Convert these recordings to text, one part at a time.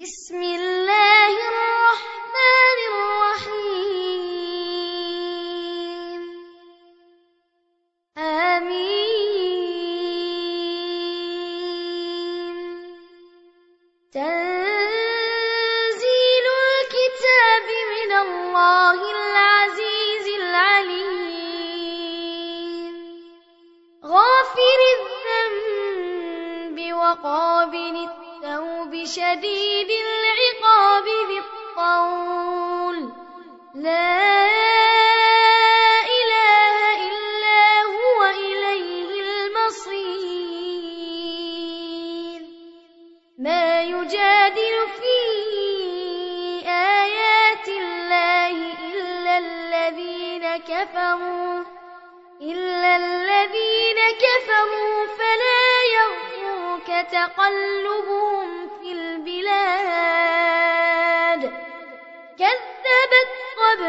بسم الله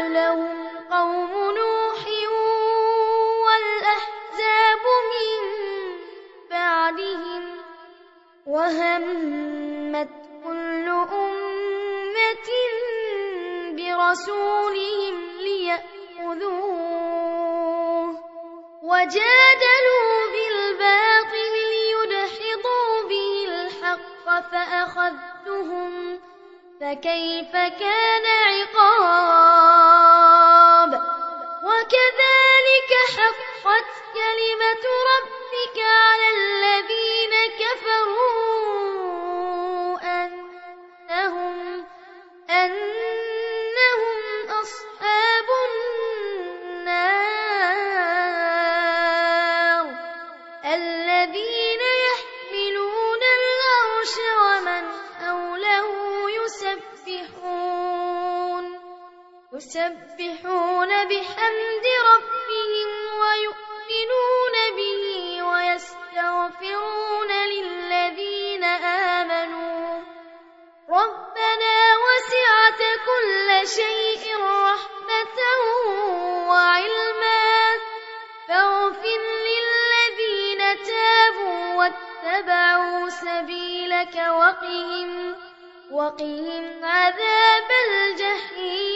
قبلهم قوم نوح والأحزاب من بعدهم وهمت كل أمة برسولهم ليأخذوه وجادلوا فكيف كان عقاب؟ وكذلك حقت كلمة ربك يسبحون بحمد ربهم ويؤمنون به ويستغفرون للذين آمنوا. ربنا وسعت كل شيء رحمة وعلما. فاغفر للذين تابوا واتبعوا سبيلك وقهم وقهم عذاب الجحيم.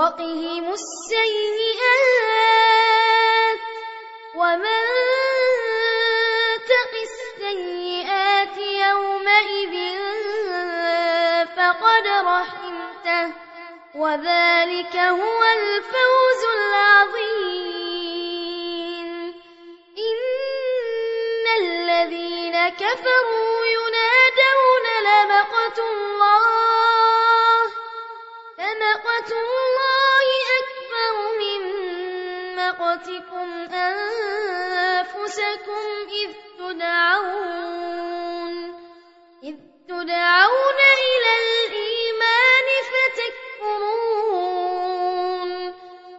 وقهم السيئات ومن تق السيئات يومئذ فقد رحمته وذلك هو الفوز العظيم. إن الذين كفروا ينادون لمقت الله لمقت الله مقتكم أنفسكم إذ تدعون إذ تدعون إلى الإيمان فتكفرون.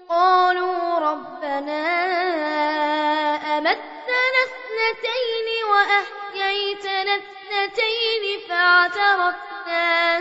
قالوا ربنا أمتنا اثنتين وأحييتنا اثنتين فاعترفنا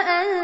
وأن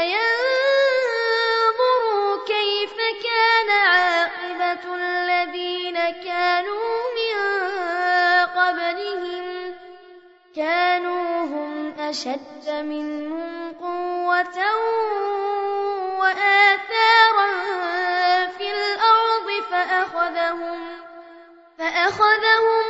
فينظروا كيف كان عاقبة الذين كانوا من قبلهم. كانوا هم أشد منهم قوة وآثارا في الأرض فأخذهم فأخذهم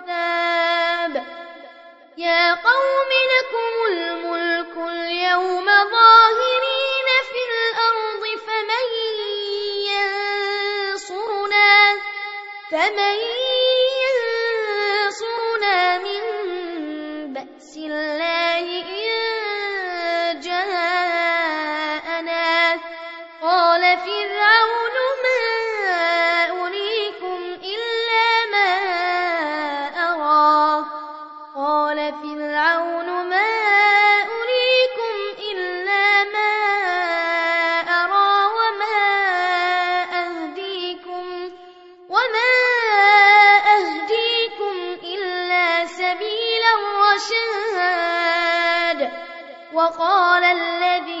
يا قوم لكم الملك اليوم ظاهرين في الأرض فمن ينصرنا؟ فمن فرعون ما أريكم إلا ما أرى وما أهديكم وما أهديكم إلا سبيل الرشاد وقال الذي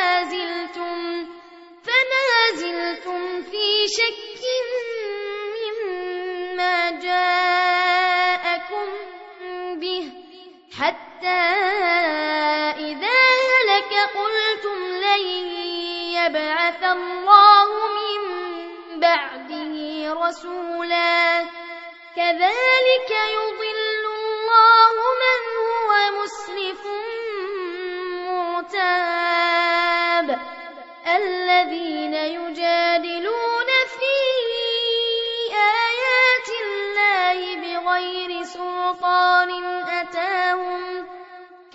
إذا هلك قلتم لن يبعث الله من بعده رسولا كذلك يضل الله من هو مسرف مرتاب الذين يجادلون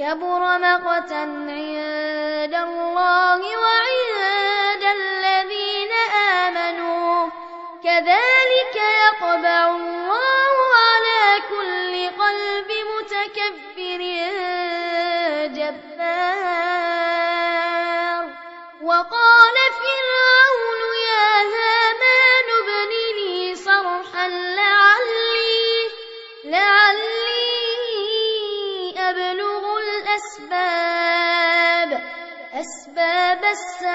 كبر مقتا عند الله وعند الذين آمنوا. كذلك يطبع الله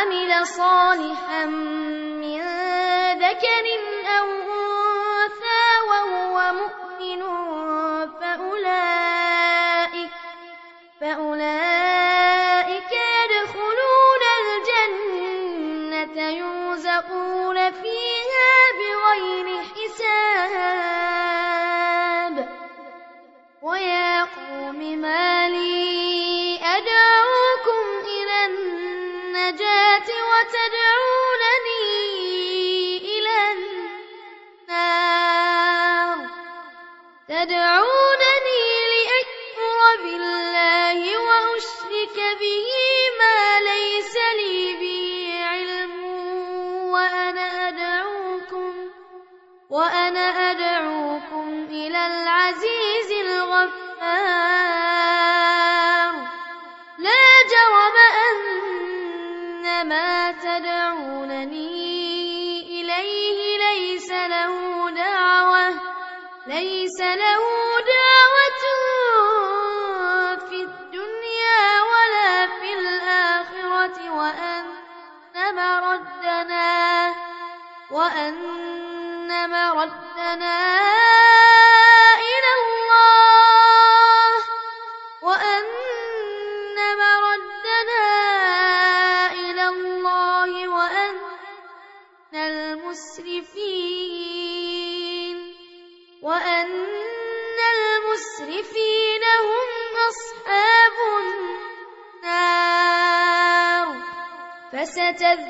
وعمل صالحا من ذكر أو أنثى وهو مؤمن فأولئك, فأولئك مردنا وأن مردنا إلى الله وأن مردنا إلى الله وأن المسرفين وأن المسرفين هم أصحاب النار فستذكرون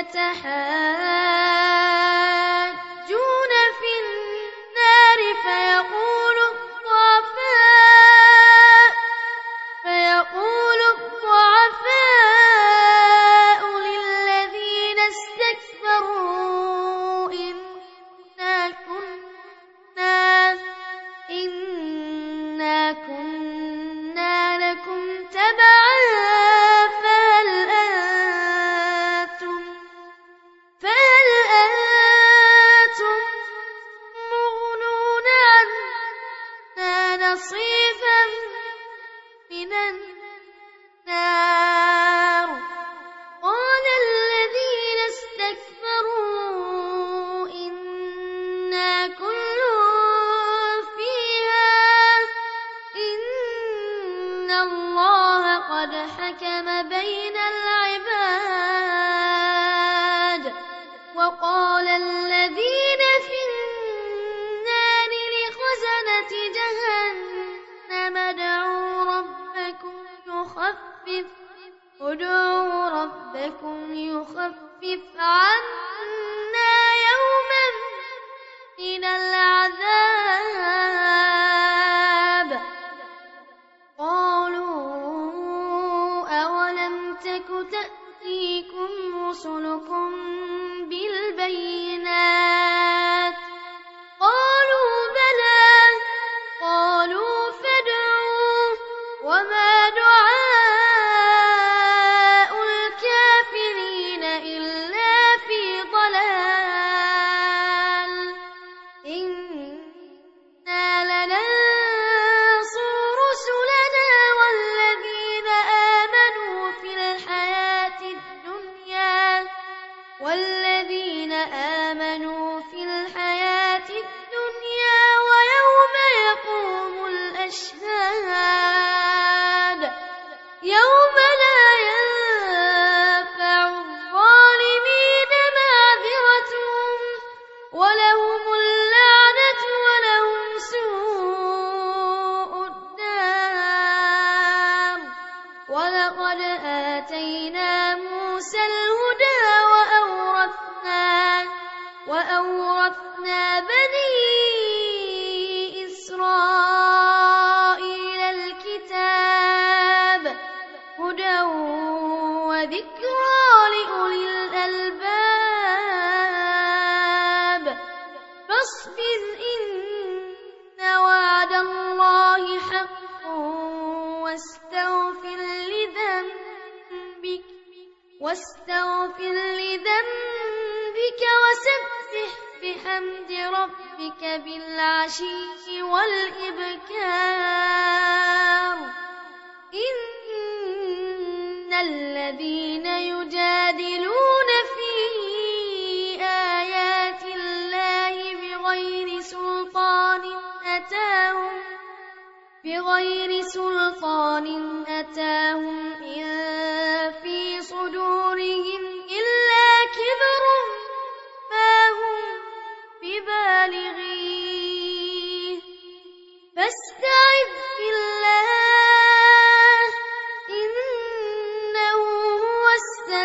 يتحاب نصيبا من النار نخفف عنه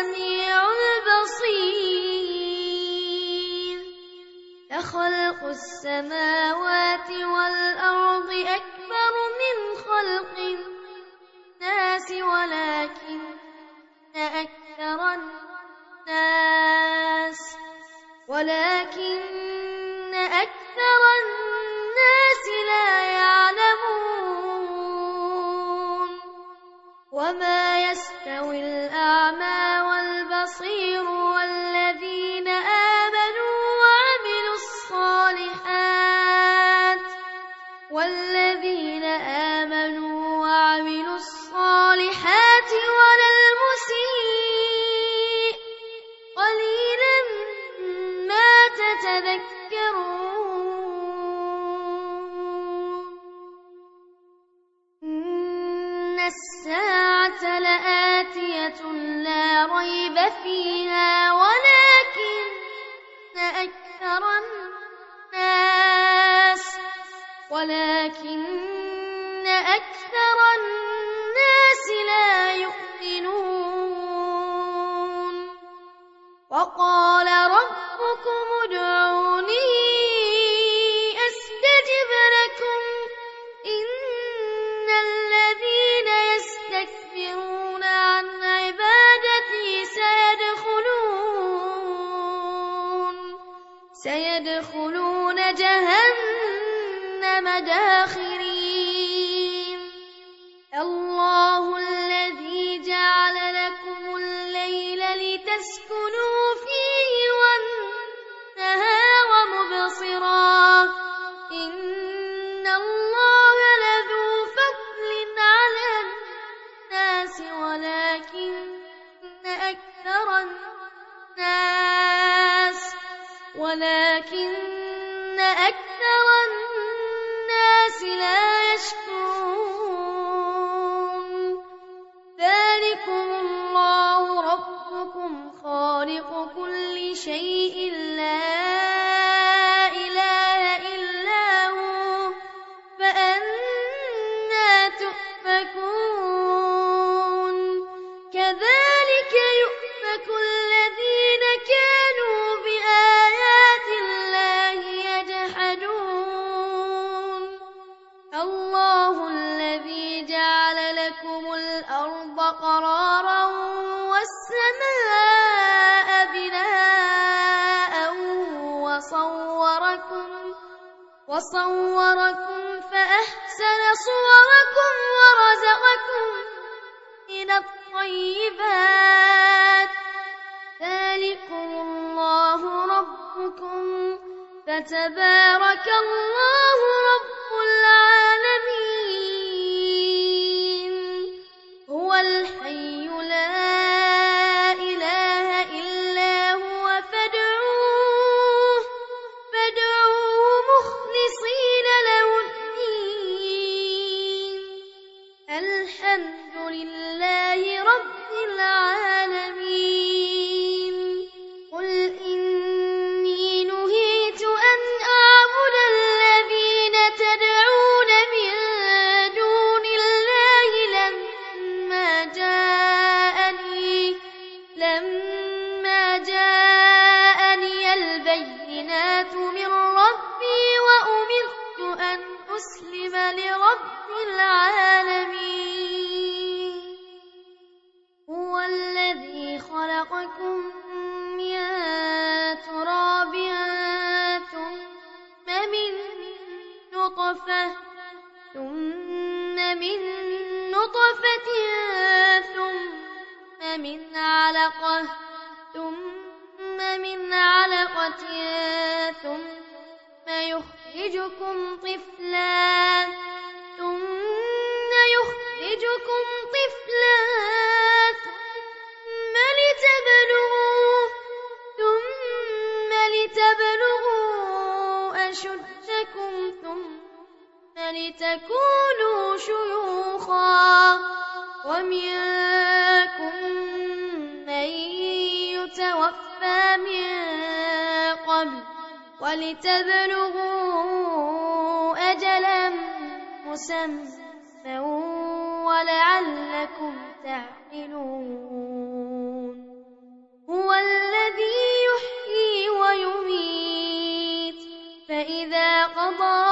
سميع بصير لخلق السماوات والأرض أكبر لا ريب فيها ولكن أكثر الناس ولكن أكثر الناس لا يؤمنون. وقال ربكم ادعوني الناس ولكن أكثر الناس لا يشكرون. ذلكم الله ربكم خالق كل شيء وصوركم فأحسن صوركم ورزقكم من الطيبات. ذلكم الله ربكم. فتبارك الله رب العالمين. هو الحق يخرجكم طفلا فإذا قضى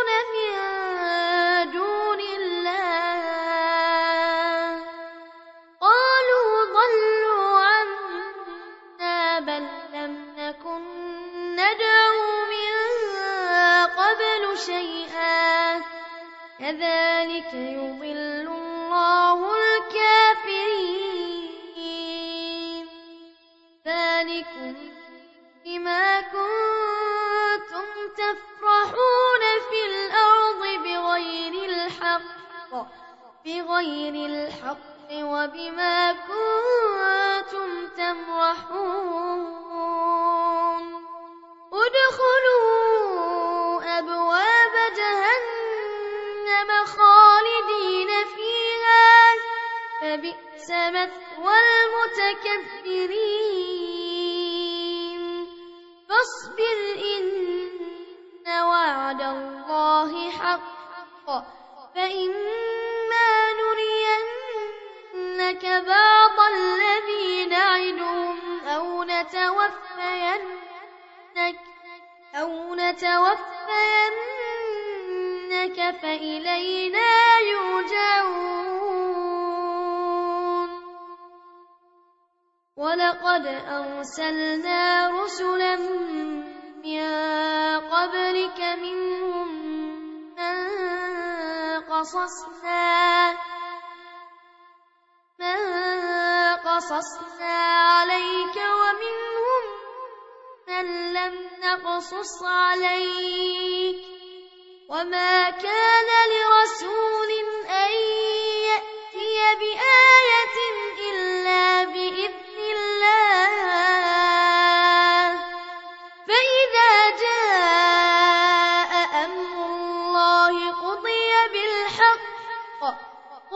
كذلك يضل الله الكافرين. ذلكم بما كنتم تفرحون في الأرض بغير الحق بغير الحق وبما كنتم تمرحون. ادخلوا فبئس مثوى المتكبرين فاصبر إن وعد الله حق. فإما نرينك بعض الذي نعدهم أو نتوفينك أو نتوفينك فإلينا يرجعون. ولقد أرسلنا رسلا من قبلك منهم من قصصنا من قصصنا عليك ومنهم من لم نقصص عليك وما كان لرسول أن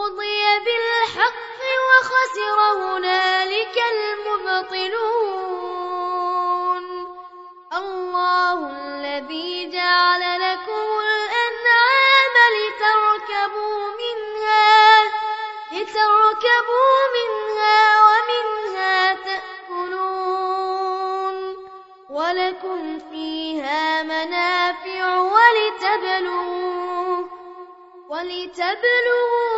قضي بالحق وخسر هنالك المبطلون. الله الذي جعل لكم الأنعام لتركبوا منها لتركبوا منها ومنها تأكلون. ولكم فيها منافع ولتبلغوا ولتبلغوا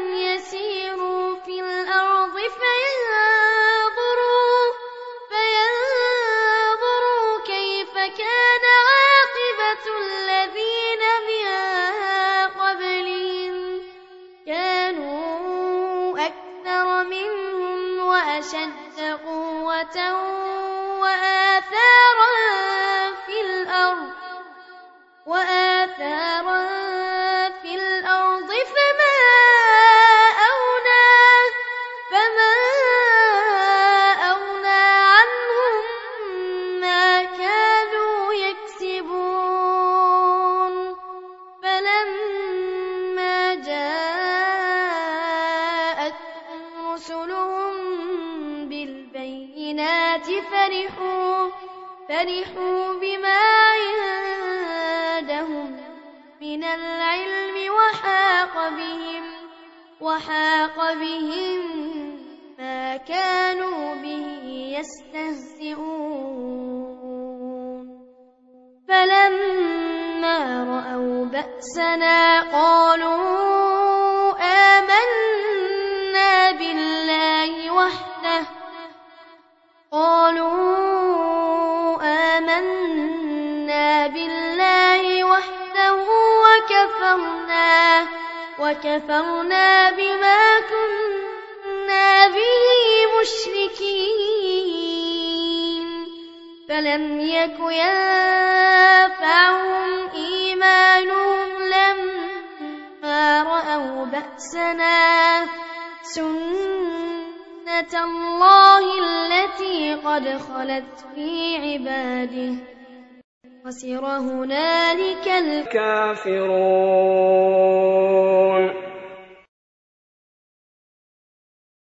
يَسِيرُوا فِي الْأَرْضِ فَيَنظُرُوا يستهزئون. فلما رأوا بأسنا قالوا آمنا بالله وحده. قالوا آمنا بالله وحده وكفرنا وكفرنا بما كنا مشركين فلم يك ينفعهم إيمانهم لما رأوا بأسنا سنة الله التي قد خلت في عباده. خسر هنالك الكافرون.